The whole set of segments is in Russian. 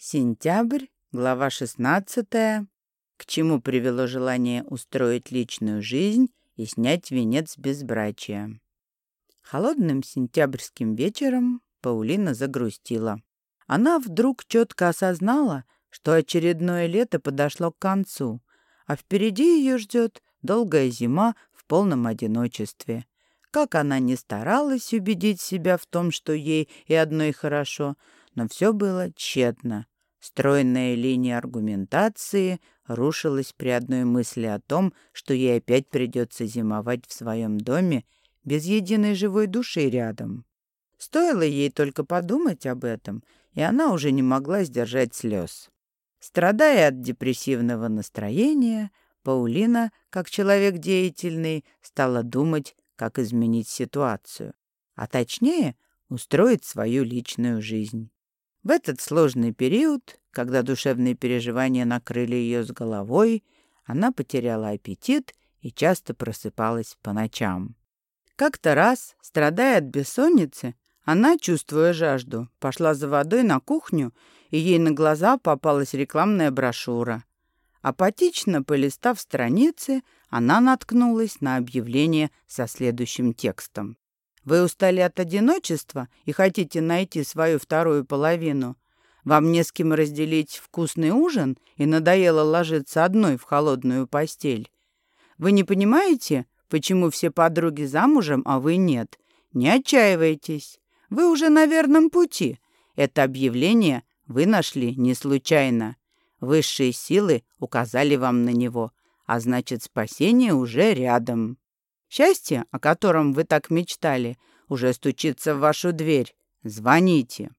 Сентябрь, глава 16. К чему привело желание устроить личную жизнь и снять венец безбрачия. Холодным сентябрьским вечером Паулина загрустила. Она вдруг четко осознала, что очередное лето подошло к концу, а впереди ее ждет долгая зима в полном одиночестве. Как она не старалась убедить себя в том, что ей и одной хорошо, но все было тщетно. Стройная линия аргументации рушилась при одной мысли о том, что ей опять придется зимовать в своем доме без единой живой души рядом. Стоило ей только подумать об этом, и она уже не могла сдержать слез. Страдая от депрессивного настроения, Паулина, как человек деятельный, стала думать, как изменить ситуацию, а точнее устроить свою личную жизнь. В этот сложный период, когда душевные переживания накрыли ее с головой, она потеряла аппетит и часто просыпалась по ночам. Как-то раз, страдая от бессонницы, она, чувствуя жажду, пошла за водой на кухню, и ей на глаза попалась рекламная брошюра. Апатично полистав страницы, она наткнулась на объявление со следующим текстом. Вы устали от одиночества и хотите найти свою вторую половину? Вам не с кем разделить вкусный ужин и надоело ложиться одной в холодную постель? Вы не понимаете, почему все подруги замужем, а вы нет? Не отчаивайтесь. Вы уже на верном пути. Это объявление вы нашли не случайно. Высшие силы указали вам на него, а значит, спасение уже рядом. Счастье, о котором вы так мечтали, уже стучится в вашу дверь. Звоните.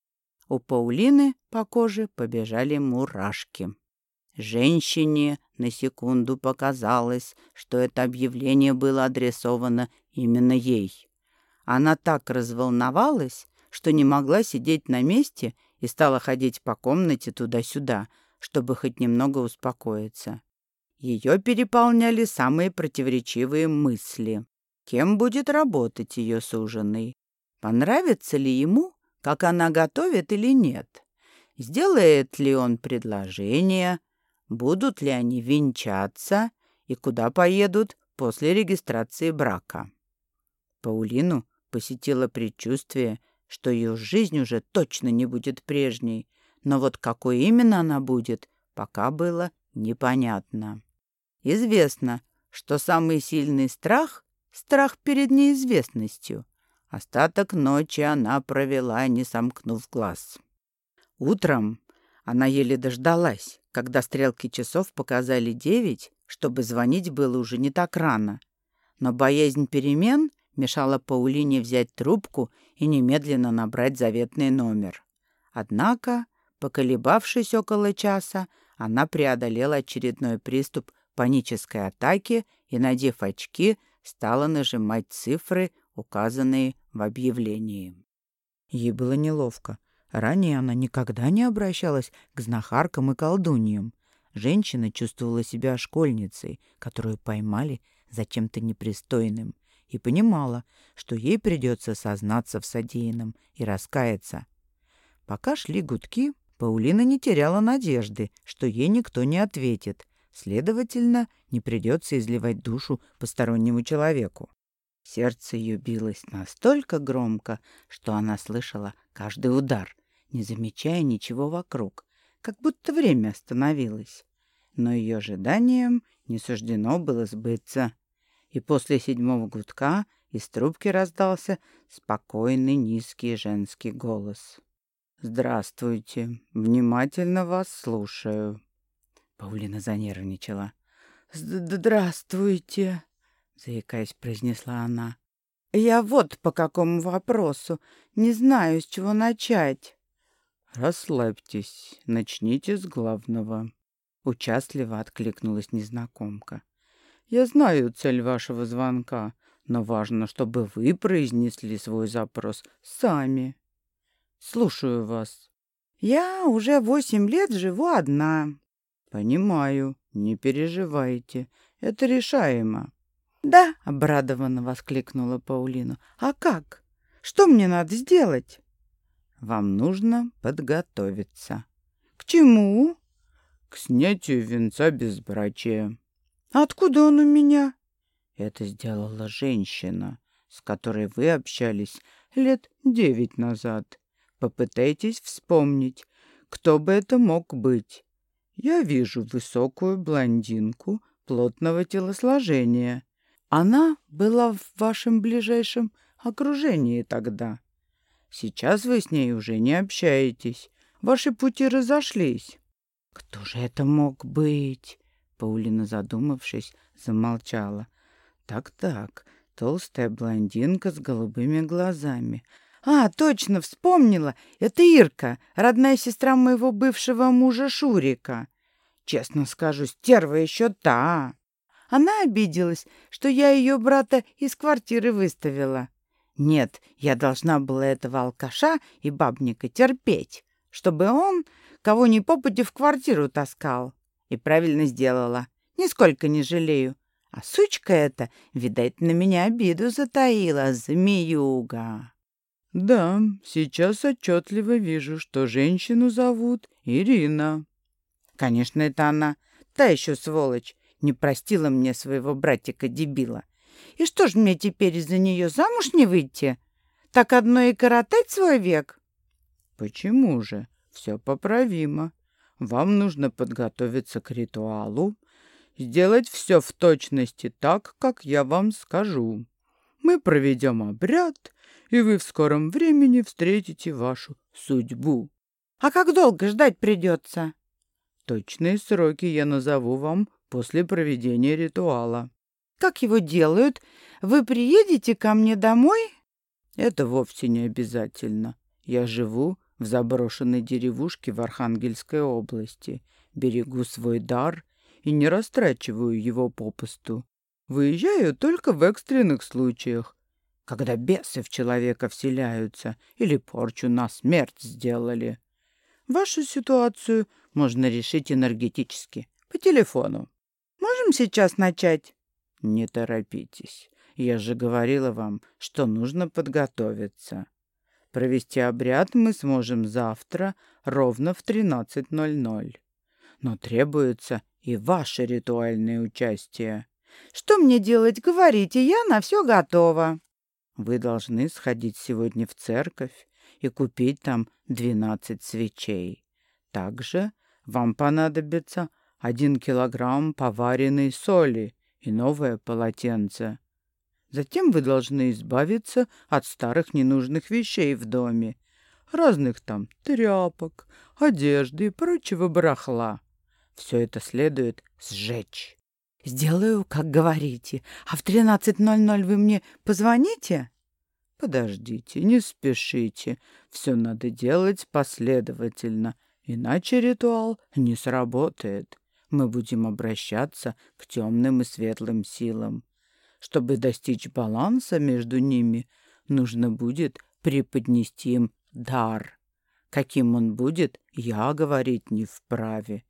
У Паулины по коже побежали мурашки. Женщине на секунду показалось, что это объявление было адресовано именно ей. Она так разволновалась, что не могла сидеть на месте и стала ходить по комнате туда-сюда, чтобы хоть немного успокоиться. Ее переполняли самые противоречивые мысли. Кем будет работать ее суженый? Понравится ли ему, как она готовит или нет? Сделает ли он предложение? Будут ли они венчаться? И куда поедут после регистрации брака? Паулину посетило предчувствие, что ее жизнь уже точно не будет прежней, но вот какой именно она будет, пока было непонятно. Известно, что самый сильный страх — страх перед неизвестностью. Остаток ночи она провела, не сомкнув глаз. Утром она еле дождалась, когда стрелки часов показали девять, чтобы звонить было уже не так рано. Но боязнь перемен мешала Паулине взять трубку и немедленно набрать заветный номер. Однако, поколебавшись около часа, она преодолела очередной приступ панической атаки и, надев очки, стала нажимать цифры, указанные в объявлении. Ей было неловко. Ранее она никогда не обращалась к знахаркам и колдуньям. Женщина чувствовала себя школьницей, которую поймали за чем-то непристойным, и понимала, что ей придется сознаться в содеянном и раскаяться. Пока шли гудки, Паулина не теряла надежды, что ей никто не ответит, Следовательно, не придется изливать душу постороннему человеку. Сердце ее билось настолько громко, что она слышала каждый удар, не замечая ничего вокруг, как будто время остановилось. Но ее ожиданиям не суждено было сбыться. И после седьмого гудка из трубки раздался спокойный низкий женский голос. «Здравствуйте. Внимательно вас слушаю». Паулина занервничала. «Здравствуйте», — заикаясь, произнесла она. «Я вот по какому вопросу. Не знаю, с чего начать». «Расслабьтесь, начните с главного», — участливо откликнулась незнакомка. «Я знаю цель вашего звонка, но важно, чтобы вы произнесли свой запрос сами. Слушаю вас». «Я уже восемь лет живу одна. «Понимаю, не переживайте, это решаемо». «Да», — обрадованно воскликнула Паулина. «А как? Что мне надо сделать?» «Вам нужно подготовиться». «К чему?» «К снятию венца безбрачия». «Откуда он у меня?» «Это сделала женщина, с которой вы общались лет девять назад. Попытайтесь вспомнить, кто бы это мог быть. Я вижу высокую блондинку плотного телосложения. Она была в вашем ближайшем окружении тогда. Сейчас вы с ней уже не общаетесь. Ваши пути разошлись. Кто же это мог быть? Паулина, задумавшись, замолчала. Так-так, толстая блондинка с голубыми глазами. А, точно, вспомнила. Это Ирка, родная сестра моего бывшего мужа Шурика. Честно скажу, стерва еще та. Она обиделась, что я ее брата из квартиры выставила. Нет, я должна была этого алкаша и бабника терпеть, чтобы он кого ни попади в квартиру таскал. И правильно сделала. Нисколько не жалею. А сучка эта, видать, на меня обиду затаила, змеюга. Да, сейчас отчетливо вижу, что женщину зовут Ирина. Конечно, это она. Та еще сволочь не простила мне своего братика-дебила. И что ж мне теперь из-за нее замуж не выйти? Так одно и коротать свой век? Почему же? Все поправимо. Вам нужно подготовиться к ритуалу, сделать все в точности так, как я вам скажу. Мы проведем обряд, и вы в скором времени встретите вашу судьбу. А как долго ждать придется? Точные сроки я назову вам после проведения ритуала. Как его делают? Вы приедете ко мне домой? Это вовсе не обязательно. Я живу в заброшенной деревушке в Архангельской области, берегу свой дар и не растрачиваю его попусту. Выезжаю только в экстренных случаях, когда бесы в человека вселяются или порчу на смерть сделали. Вашу ситуацию можно решить энергетически, по телефону. Можем сейчас начать? Не торопитесь. Я же говорила вам, что нужно подготовиться. Провести обряд мы сможем завтра ровно в 13.00. Но требуется и ваше ритуальное участие. Что мне делать, говорите, я на все готова. Вы должны сходить сегодня в церковь и купить там 12 свечей. Также вам понадобится один килограмм поваренной соли и новое полотенце. Затем вы должны избавиться от старых ненужных вещей в доме, разных там тряпок, одежды и прочего барахла. Все это следует сжечь. «Сделаю, как говорите. А в 13.00 вы мне позвоните?» «Подождите, не спешите. Все надо делать последовательно, иначе ритуал не сработает мы будем обращаться к темным и светлым силам. Чтобы достичь баланса между ними, нужно будет преподнести им дар. Каким он будет, я говорить не вправе.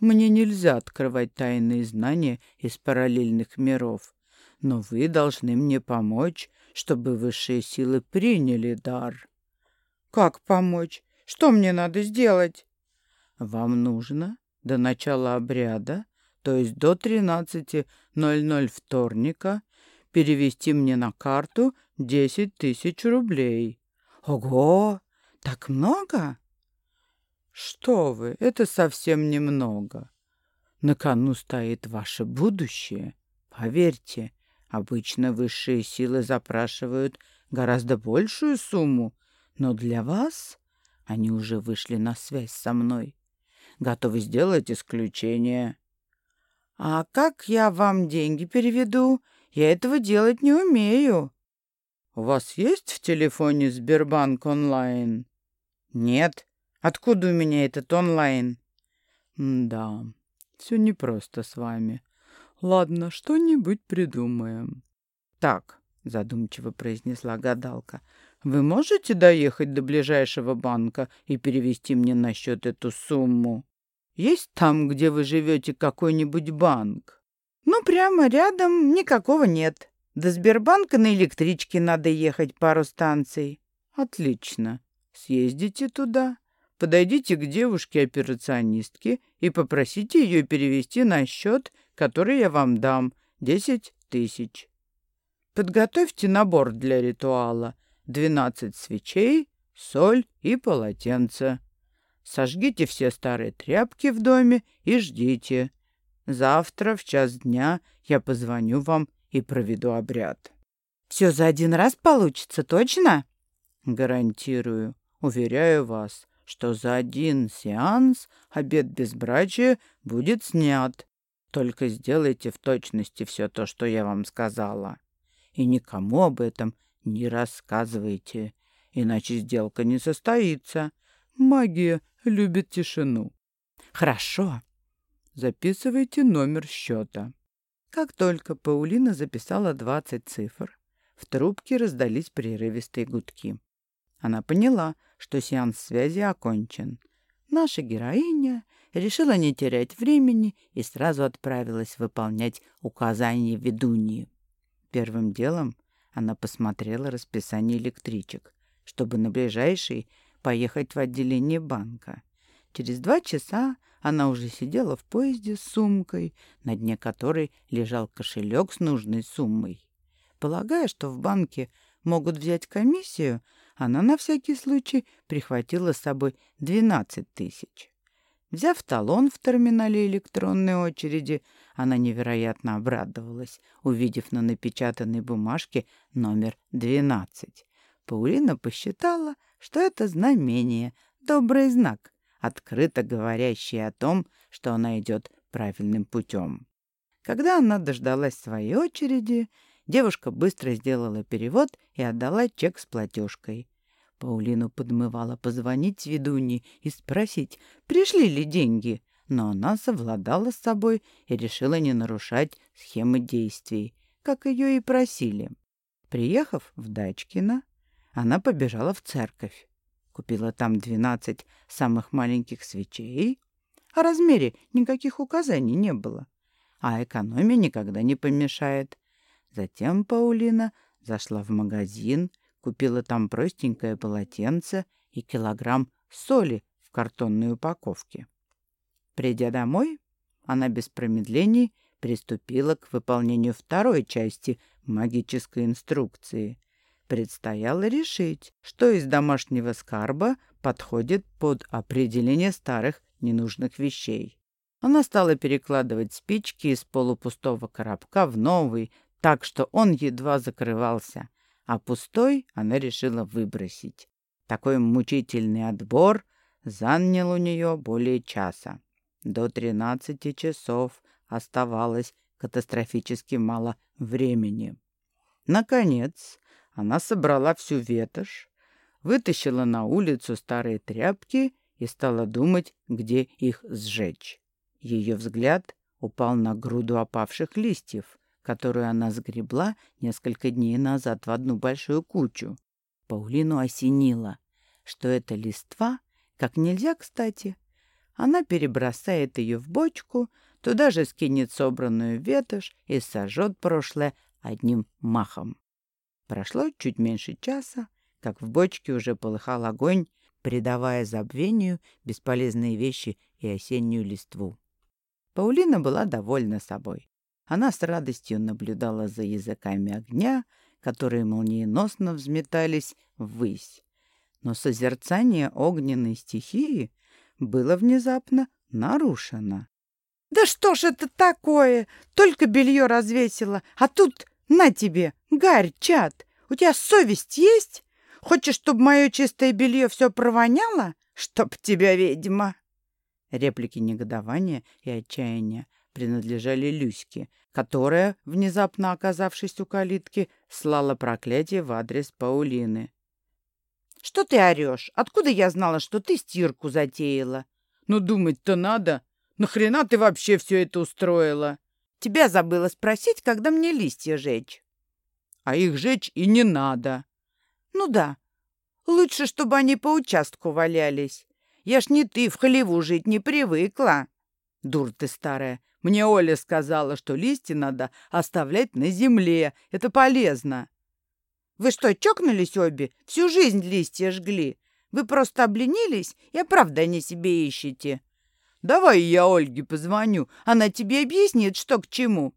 Мне нельзя открывать тайные знания из параллельных миров, но вы должны мне помочь, чтобы высшие силы приняли дар. Как помочь? Что мне надо сделать? Вам нужно до начала обряда, то есть до 13.00 вторника, перевести мне на карту 10 тысяч рублей. Ого! Так много? Что вы, это совсем немного. На кону стоит ваше будущее. Поверьте, обычно высшие силы запрашивают гораздо большую сумму, но для вас они уже вышли на связь со мной готовы сделать исключение. «А как я вам деньги переведу? Я этого делать не умею». «У вас есть в телефоне Сбербанк онлайн?» «Нет. Откуда у меня этот онлайн?» «Да, все непросто с вами. Ладно, что-нибудь придумаем». «Так», — задумчиво произнесла гадалка, «вы можете доехать до ближайшего банка и перевести мне на счет эту сумму?» Есть там, где вы живете, какой-нибудь банк? Ну, прямо рядом никакого нет. До Сбербанка на электричке надо ехать пару станций. Отлично. Съездите туда, подойдите к девушке-операционистке и попросите ее перевести на счет, который я вам дам, десять тысяч. Подготовьте набор для ритуала. Двенадцать свечей, соль и полотенце. Сожгите все старые тряпки в доме и ждите. Завтра в час дня я позвоню вам и проведу обряд. Все за один раз получится, точно? Гарантирую, уверяю вас, что за один сеанс обед безбрачия будет снят. Только сделайте в точности все то, что я вам сказала. И никому об этом не рассказывайте, иначе сделка не состоится. Магия любит тишину. Хорошо. Записывайте номер счета. Как только Паулина записала 20 цифр, в трубке раздались прерывистые гудки. Она поняла, что сеанс связи окончен. Наша героиня решила не терять времени и сразу отправилась выполнять указания ведуньи. Первым делом она посмотрела расписание электричек, чтобы на ближайший поехать в отделение банка. Через два часа она уже сидела в поезде с сумкой, на дне которой лежал кошелек с нужной суммой. Полагая, что в банке могут взять комиссию, она на всякий случай прихватила с собой 12 тысяч. Взяв талон в терминале электронной очереди, она невероятно обрадовалась, увидев на напечатанной бумажке номер 12. Паулина посчитала, что это знамение, добрый знак, открыто говорящий о том, что она идет правильным путем. Когда она дождалась своей очереди, девушка быстро сделала перевод и отдала чек с платежкой. Паулину подмывала позвонить ведунье и спросить, пришли ли деньги, но она совладала с собой и решила не нарушать схемы действий, как ее и просили. Приехав в Дачкино, она побежала в церковь. Купила там двенадцать самых маленьких свечей. О размере никаких указаний не было. А экономия никогда не помешает. Затем Паулина зашла в магазин, купила там простенькое полотенце и килограмм соли в картонной упаковке. Придя домой, она без промедлений приступила к выполнению второй части магической инструкции — Предстояло решить, что из домашнего скарба подходит под определение старых ненужных вещей. Она стала перекладывать спички из полупустого коробка в новый, так что он едва закрывался, а пустой она решила выбросить. Такой мучительный отбор занял у нее более часа. До тринадцати часов оставалось катастрофически мало времени. Наконец, она собрала всю ветошь, вытащила на улицу старые тряпки и стала думать, где их сжечь. Ее взгляд упал на груду опавших листьев, которую она сгребла несколько дней назад в одну большую кучу. Паулину осенило, что эта листва, как нельзя кстати, она перебросает ее в бочку, туда же скинет собранную ветошь и сожжет прошлое одним махом. Прошло чуть меньше часа, как в бочке уже полыхал огонь, придавая забвению бесполезные вещи и осеннюю листву. Паулина была довольна собой. Она с радостью наблюдала за языками огня, которые молниеносно взметались ввысь. Но созерцание огненной стихии было внезапно нарушено. «Да что ж это такое? Только белье развесила, а тут на тебе, Гарь, чад, у тебя совесть есть? Хочешь, чтобы мое чистое белье все провоняло? Чтоб тебя, ведьма!» Реплики негодования и отчаяния принадлежали Люське, которая, внезапно оказавшись у калитки, слала проклятие в адрес Паулины. «Что ты орешь? Откуда я знала, что ты стирку затеяла?» «Ну, думать-то надо. Нахрена ты вообще все это устроила?» Тебя забыла спросить, когда мне листья жечь. А их жечь и не надо. Ну да. Лучше, чтобы они по участку валялись. Я ж не ты в хлеву жить не привыкла. Дур ты старая. Мне Оля сказала, что листья надо оставлять на земле. Это полезно. Вы что, чокнулись обе? Всю жизнь листья жгли. Вы просто обленились и оправдание себе ищете. Давай я Ольге позвоню, она тебе объяснит, что к чему.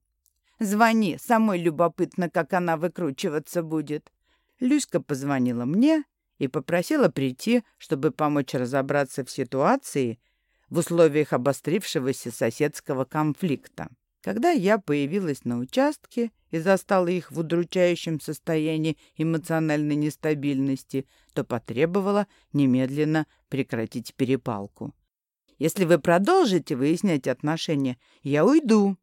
Звони, самой любопытно, как она выкручиваться будет. Люська позвонила мне и попросила прийти, чтобы помочь разобраться в ситуации в условиях обострившегося соседского конфликта. Когда я появилась на участке и застала их в удручающем состоянии эмоциональной нестабильности, то потребовала немедленно прекратить перепалку. Если вы продолжите выяснять отношения, я уйду.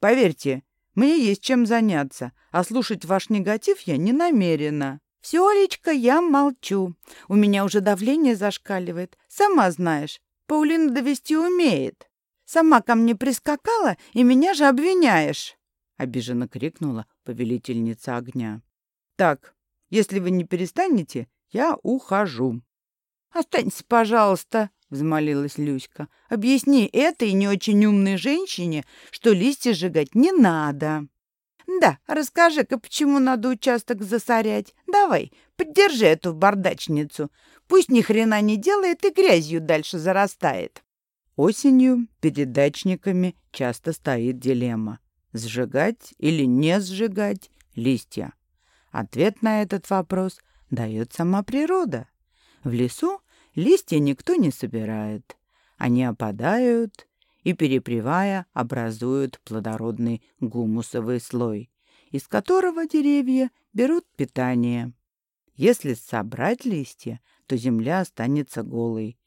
Поверьте, мне есть чем заняться, а слушать ваш негатив я не намерена. Все, Олечка, я молчу. У меня уже давление зашкаливает. Сама знаешь, Паулина довести умеет. Сама ко мне прискакала, и меня же обвиняешь. Обиженно крикнула повелительница огня. Так, если вы не перестанете, я ухожу. Останься, пожалуйста, взмолилась Люська. «Объясни этой не очень умной женщине, что листья сжигать не надо». «Да, расскажи-ка, почему надо участок засорять. Давай, поддержи эту бардачницу. Пусть ни хрена не делает и грязью дальше зарастает». Осенью перед дачниками часто стоит дилемма – сжигать или не сжигать листья. Ответ на этот вопрос дает сама природа. В лесу Листья никто не собирает. Они опадают и, перепревая, образуют плодородный гумусовый слой, из которого деревья берут питание. Если собрать листья, то земля останется голой,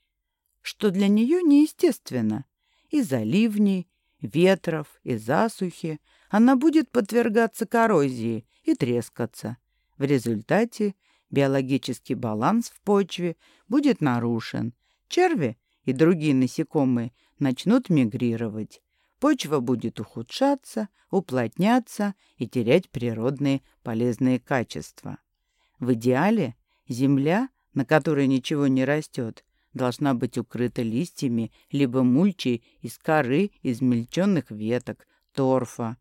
что для нее неестественно. Из-за ливней, ветров и засухи она будет подвергаться коррозии и трескаться. В результате биологический баланс в почве будет нарушен. Черви и другие насекомые начнут мигрировать. Почва будет ухудшаться, уплотняться и терять природные полезные качества. В идеале земля, на которой ничего не растет, должна быть укрыта листьями либо мульчей из коры, измельченных веток, торфа.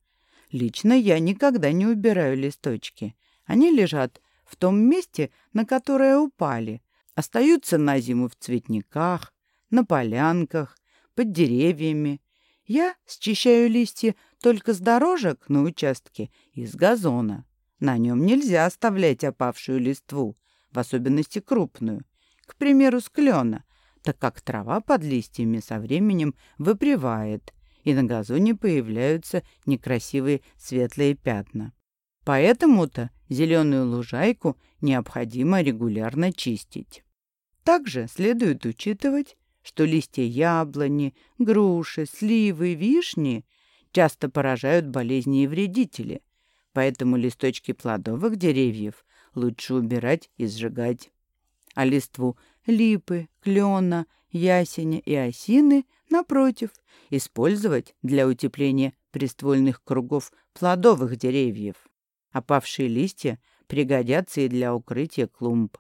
Лично я никогда не убираю листочки. Они лежат в том месте, на которое упали, остаются на зиму в цветниках, на полянках, под деревьями. Я счищаю листья только с дорожек на участке и с газона. На нем нельзя оставлять опавшую листву, в особенности крупную, к примеру, с клена, так как трава под листьями со временем выпревает, и на газоне появляются некрасивые светлые пятна. Поэтому-то зеленую лужайку необходимо регулярно чистить. Также следует учитывать, что листья яблони, груши, сливы, вишни часто поражают болезни и вредители, поэтому листочки плодовых деревьев лучше убирать и сжигать. А листву липы, клена, ясеня и осины, напротив, использовать для утепления приствольных кругов плодовых деревьев. Опавшие листья пригодятся и для укрытия клумб.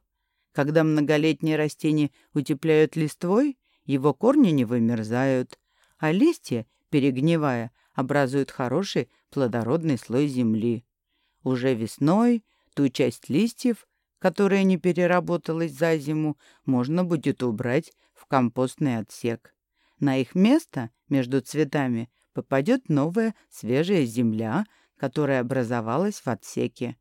Когда многолетние растения утепляют листвой, его корни не вымерзают, а листья, перегнивая, образуют хороший плодородный слой земли. Уже весной ту часть листьев, которая не переработалась за зиму, можно будет убрать в компостный отсек. На их место между цветами попадет новая свежая земля – которая образовалась в отсеке.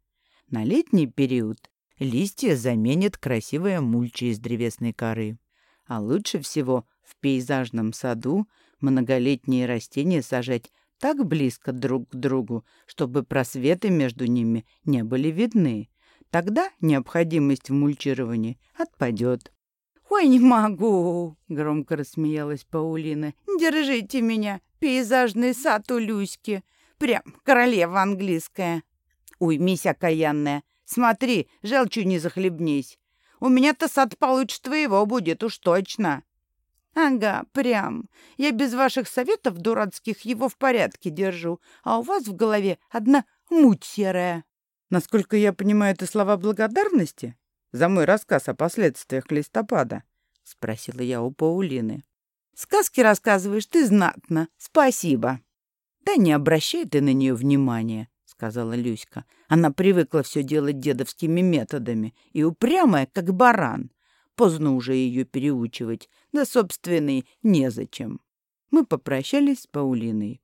На летний период листья заменят красивая мульча из древесной коры. А лучше всего в пейзажном саду многолетние растения сажать так близко друг к другу, чтобы просветы между ними не были видны. Тогда необходимость в мульчировании отпадет. «Ой, не могу!» — громко рассмеялась Паулина. «Держите меня, пейзажный сад у Люськи. Прям королева английская. Уймись, окаянная. Смотри, желчью не захлебнись. У меня-то сад получше твоего будет, уж точно. Ага, прям. Я без ваших советов дурацких его в порядке держу, а у вас в голове одна муть серая. Насколько я понимаю, это слова благодарности за мой рассказ о последствиях листопада? Спросила я у Паулины. Сказки рассказываешь ты знатно. Спасибо. «Да не обращай ты на нее внимания», — сказала Люська. «Она привыкла все делать дедовскими методами и упрямая, как баран. Поздно уже ее переучивать. Да, собственный, незачем. Мы попрощались с Паулиной.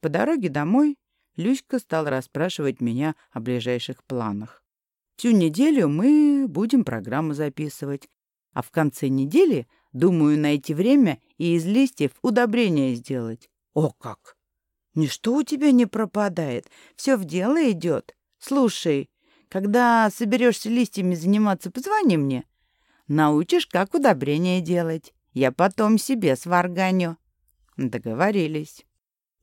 По дороге домой Люська стал расспрашивать меня о ближайших планах. Всю неделю мы будем программу записывать, а в конце недели думаю найти время и из листьев удобрения сделать. О как! Ничто у тебя не пропадает, все в дело идет. Слушай, когда соберешься листьями заниматься, позвони мне. Научишь, как удобрение делать. Я потом себе сварганю. Договорились.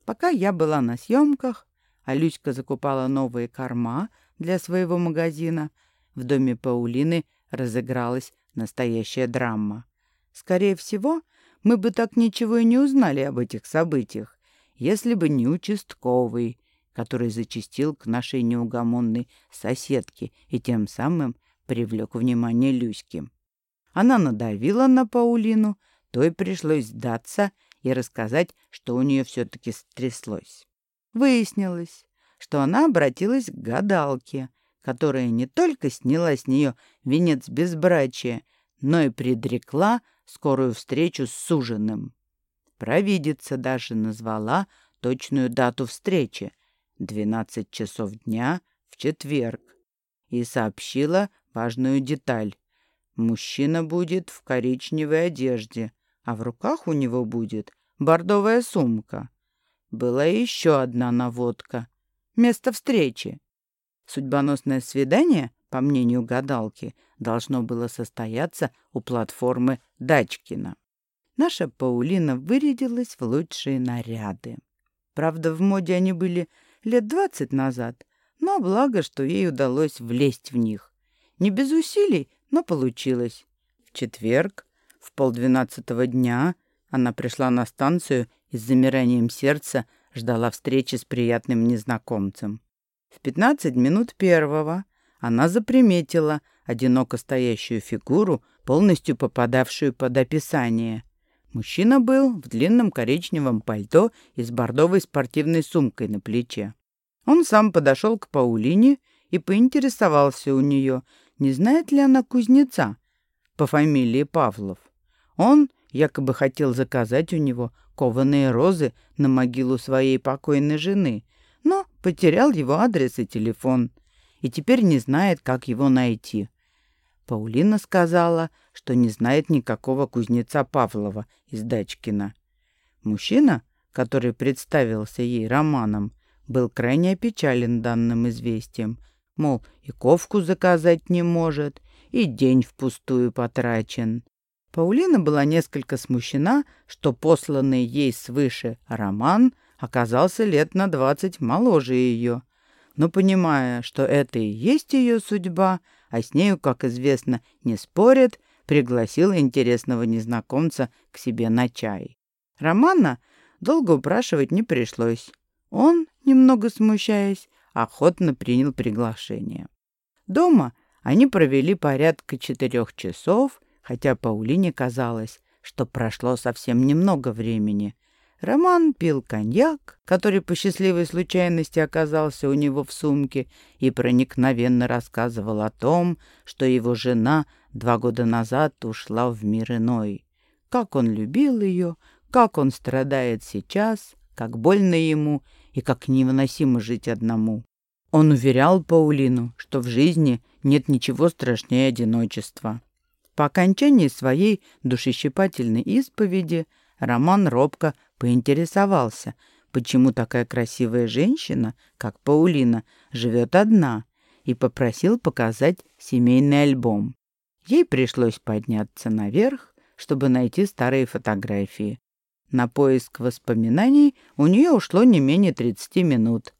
Пока я была на съемках, а Люська закупала новые корма для своего магазина, в доме Паулины разыгралась настоящая драма. Скорее всего, мы бы так ничего и не узнали об этих событиях, если бы не участковый, который зачастил к нашей неугомонной соседке и тем самым привлек внимание Люськи. Она надавила на Паулину, то и пришлось сдаться и рассказать, что у нее все-таки стряслось. Выяснилось, что она обратилась к гадалке, которая не только сняла с нее венец безбрачия, но и предрекла скорую встречу с суженым. Провидица даже назвала точную дату встречи 12 часов дня в четверг и сообщила важную деталь. Мужчина будет в коричневой одежде, а в руках у него будет бордовая сумка. Была еще одна наводка. Место встречи. Судьбоносное свидание, по мнению гадалки, должно было состояться у платформы Дачкина. Наша Паулина вырядилась в лучшие наряды. Правда, в моде они были лет двадцать назад, но благо, что ей удалось влезть в них. Не без усилий, но получилось. В четверг, в полдвенадцатого дня, она пришла на станцию и с замиранием сердца ждала встречи с приятным незнакомцем. В пятнадцать минут первого она заприметила одиноко стоящую фигуру, полностью попадавшую под описание. Мужчина был в длинном коричневом пальто и с бордовой спортивной сумкой на плече. Он сам подошел к Паулине и поинтересовался у нее, не знает ли она кузнеца по фамилии Павлов. Он якобы хотел заказать у него кованые розы на могилу своей покойной жены, но потерял его адрес и телефон, и теперь не знает, как его найти. Паулина сказала, что не знает никакого кузнеца Павлова из Дачкина. Мужчина, который представился ей романом, был крайне опечален данным известием, мол, и ковку заказать не может, и день впустую потрачен. Паулина была несколько смущена, что посланный ей свыше роман оказался лет на двадцать моложе ее. Но, понимая, что это и есть ее судьба, а с нею, как известно, не спорят, пригласила интересного незнакомца к себе на чай. Романа долго упрашивать не пришлось. Он, немного смущаясь, охотно принял приглашение. Дома они провели порядка четырех часов, хотя Паулине казалось, что прошло совсем немного времени. Роман пил коньяк, который по счастливой случайности оказался у него в сумке, и проникновенно рассказывал о том, что его жена два года назад ушла в мир иной. Как он любил ее, как он страдает сейчас, как больно ему и как невыносимо жить одному. Он уверял Паулину, что в жизни нет ничего страшнее одиночества. По окончании своей душещипательной исповеди Роман робко поинтересовался, почему такая красивая женщина, как Паулина, живет одна, и попросил показать семейный альбом. Ей пришлось подняться наверх, чтобы найти старые фотографии. На поиск воспоминаний у нее ушло не менее 30 минут.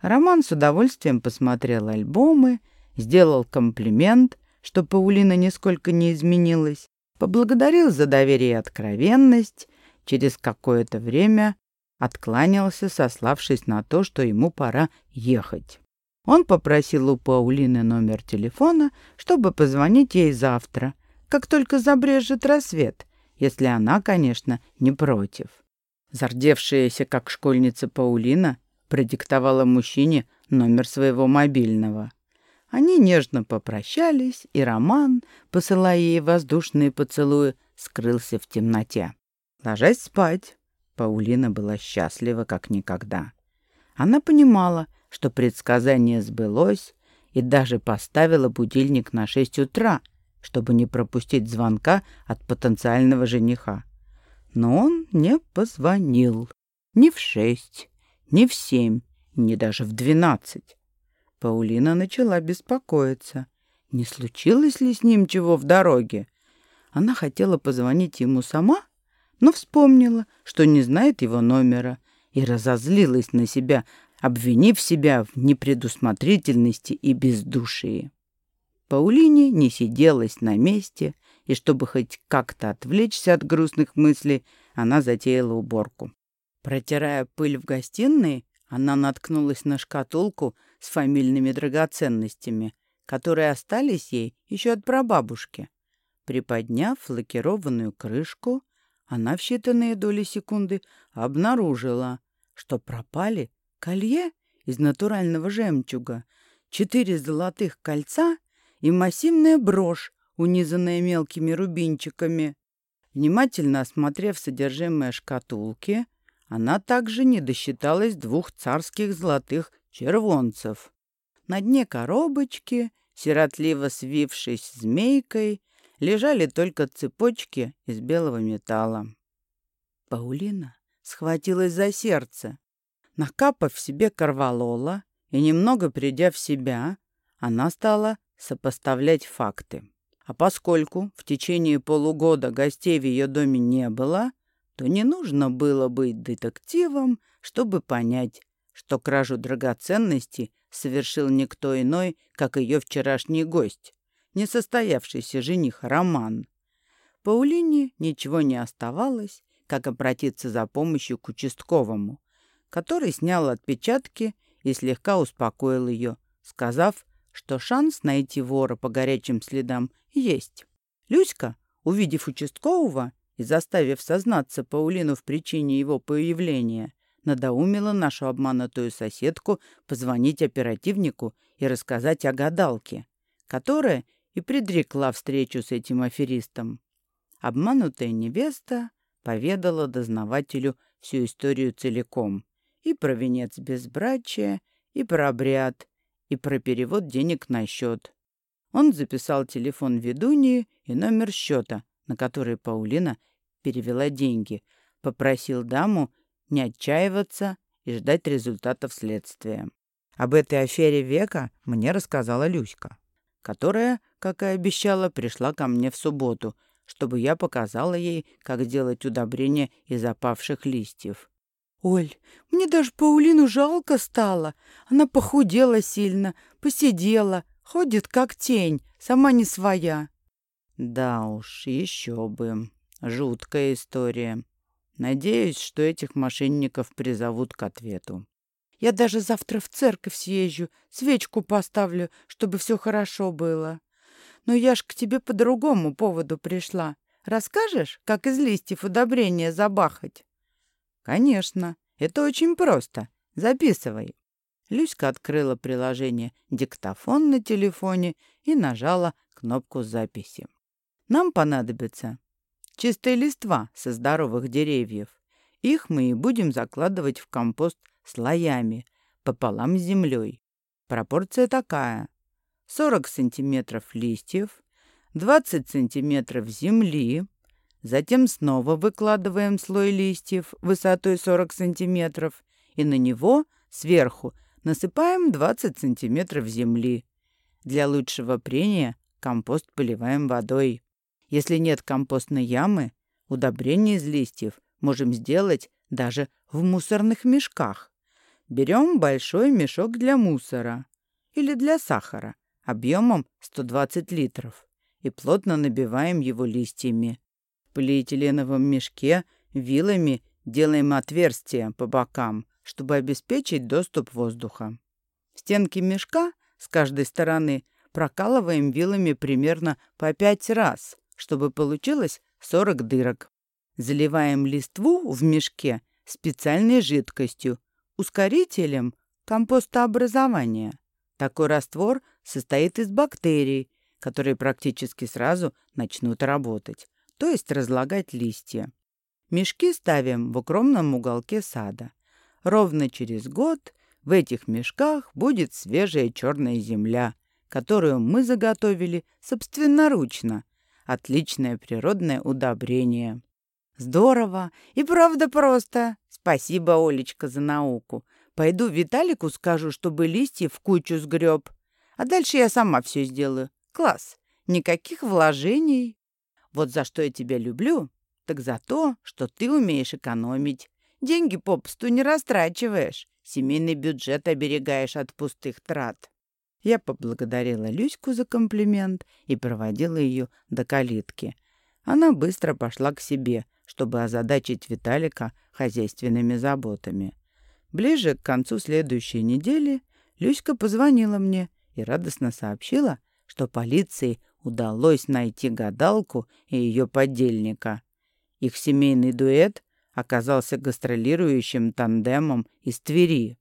Роман с удовольствием посмотрел альбомы, сделал комплимент, что Паулина нисколько не изменилась, поблагодарил за доверие и откровенность, через какое-то время откланялся, сославшись на то, что ему пора ехать. Он попросил у Паулины номер телефона, чтобы позвонить ей завтра, как только забрежет рассвет, если она, конечно, не против. Зардевшаяся, как школьница Паулина, продиктовала мужчине номер своего мобильного. Они нежно попрощались, и Роман, посылая ей воздушные поцелуи, скрылся в темноте. Ложась спать, Паулина была счастлива как никогда. Она понимала, что предсказание сбылось, и даже поставила будильник на шесть утра, чтобы не пропустить звонка от потенциального жениха. Но он не позвонил. Ни в шесть, ни в семь, ни даже в двенадцать. Паулина начала беспокоиться. Не случилось ли с ним чего в дороге? Она хотела позвонить ему сама, но вспомнила, что не знает его номера, и разозлилась на себя, обвинив себя в непредусмотрительности и бездушии. Паулине не сиделась на месте, и чтобы хоть как-то отвлечься от грустных мыслей, она затеяла уборку. Протирая пыль в гостиной, она наткнулась на шкатулку с фамильными драгоценностями, которые остались ей еще от прабабушки. Приподняв лакированную крышку, она в считанные доли секунды обнаружила, что пропали колье из натурального жемчуга, четыре золотых кольца и массивная брошь, унизанная мелкими рубинчиками. Внимательно осмотрев содержимое шкатулки, она также не досчиталась двух царских золотых червонцев. На дне коробочки, сиротливо свившись змейкой, лежали только цепочки из белого металла. Паулина схватилась за сердце. Накапав себе корвалола и немного придя в себя, она стала сопоставлять факты. А поскольку в течение полугода гостей в ее доме не было, то не нужно было быть детективом, чтобы понять, что кражу драгоценностей совершил никто иной, как ее вчерашний гость, несостоявшийся жених Роман. Паулине ничего не оставалось, как обратиться за помощью к участковому, который снял отпечатки и слегка успокоил ее, сказав, что шанс найти вора по горячим следам есть. Люська, увидев участкового и заставив сознаться Паулину в причине его появления, надоумила нашу обманутую соседку позвонить оперативнику и рассказать о гадалке, которая и предрекла встречу с этим аферистом. Обманутая невеста поведала дознавателю всю историю целиком. И про венец безбрачия, и про обряд, и про перевод денег на счет. Он записал телефон ведуньи и номер счета, на который Паулина перевела деньги, попросил даму не отчаиваться и ждать результатов следствия. Об этой афере века мне рассказала Люська, которая, как и обещала, пришла ко мне в субботу, чтобы я показала ей, как делать удобрения из опавших листьев. «Оль, мне даже Паулину жалко стало. Она похудела сильно, посидела, ходит как тень, сама не своя». «Да уж, еще бы. Жуткая история. Надеюсь, что этих мошенников призовут к ответу. Я даже завтра в церковь съезжу, свечку поставлю, чтобы все хорошо было. Но я ж к тебе по другому поводу пришла. Расскажешь, как из листьев удобрения забахать? Конечно, это очень просто. Записывай. Люська открыла приложение «Диктофон» на телефоне и нажала кнопку записи. Нам понадобится Чистые листва со здоровых деревьев. Их мы и будем закладывать в компост слоями, пополам с землей. Пропорция такая. 40 сантиметров листьев, 20 сантиметров земли, затем снова выкладываем слой листьев высотой 40 сантиметров и на него сверху насыпаем 20 сантиметров земли. Для лучшего прения компост поливаем водой. Если нет компостной ямы, удобрение из листьев можем сделать даже в мусорных мешках. Берем большой мешок для мусора или для сахара объемом 120 литров и плотно набиваем его листьями. В полиэтиленовом мешке вилами делаем отверстия по бокам, чтобы обеспечить доступ воздуха. Стенки мешка с каждой стороны прокалываем вилами примерно по 5 раз, чтобы получилось 40 дырок. Заливаем листву в мешке специальной жидкостью, ускорителем компостообразования. Такой раствор состоит из бактерий, которые практически сразу начнут работать, то есть разлагать листья. Мешки ставим в укромном уголке сада. Ровно через год в этих мешках будет свежая черная земля, которую мы заготовили собственноручно. Отличное природное удобрение. Здорово и правда просто. Спасибо, Олечка, за науку. Пойду Виталику скажу, чтобы листья в кучу сгреб. А дальше я сама все сделаю. Класс. Никаких вложений. Вот за что я тебя люблю, так за то, что ты умеешь экономить. Деньги попусту не растрачиваешь. Семейный бюджет оберегаешь от пустых трат. Я поблагодарила Люську за комплимент и проводила ее до калитки. Она быстро пошла к себе, чтобы озадачить Виталика хозяйственными заботами. Ближе к концу следующей недели Люська позвонила мне и радостно сообщила, что полиции удалось найти гадалку и ее подельника. Их семейный дуэт оказался гастролирующим тандемом из Твери.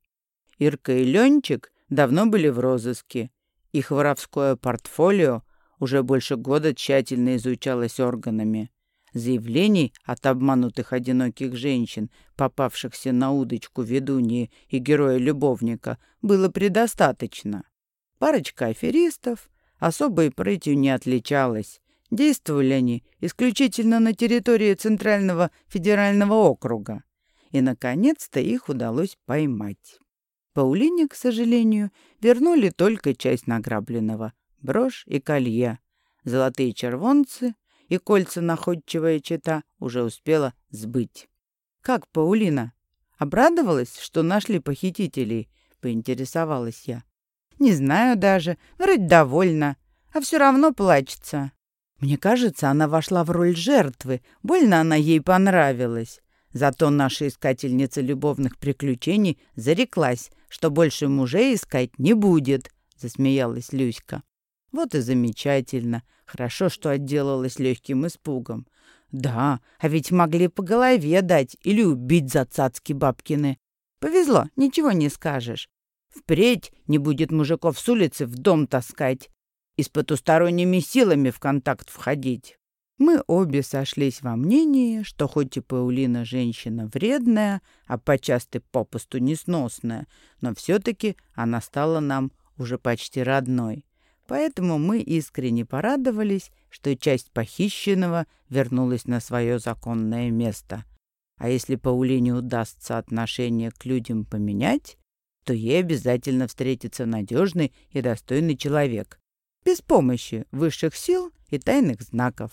Ирка и Ленчик давно были в розыске. Их воровское портфолио уже больше года тщательно изучалось органами. Заявлений от обманутых одиноких женщин, попавшихся на удочку ведуньи и героя-любовника, было предостаточно. Парочка аферистов особой прытью не отличалась. Действовали они исключительно на территории Центрального федерального округа. И, наконец-то, их удалось поймать. Паулине, к сожалению, вернули только часть награбленного — брошь и колье. Золотые червонцы и кольца находчивая чита уже успела сбыть. «Как Паулина? Обрадовалась, что нашли похитителей?» — поинтересовалась я. «Не знаю даже. Вроде довольна. А все равно плачется. Мне кажется, она вошла в роль жертвы. Больно она ей понравилась. Зато наша искательница любовных приключений зареклась, что больше мужей искать не будет», — засмеялась Люська. «Вот и замечательно. Хорошо, что отделалась легким испугом. Да, а ведь могли по голове дать или убить за цацки бабкины. Повезло, ничего не скажешь. Впредь не будет мужиков с улицы в дом таскать и с потусторонними силами в контакт входить. Мы обе сошлись во мнении, что хоть и Паулина женщина вредная, а почасти попусту несносная, но все-таки она стала нам уже почти родной. Поэтому мы искренне порадовались, что часть похищенного вернулась на свое законное место. А если Паулине удастся отношение к людям поменять, то ей обязательно встретится надежный и достойный человек, без помощи высших сил и тайных знаков.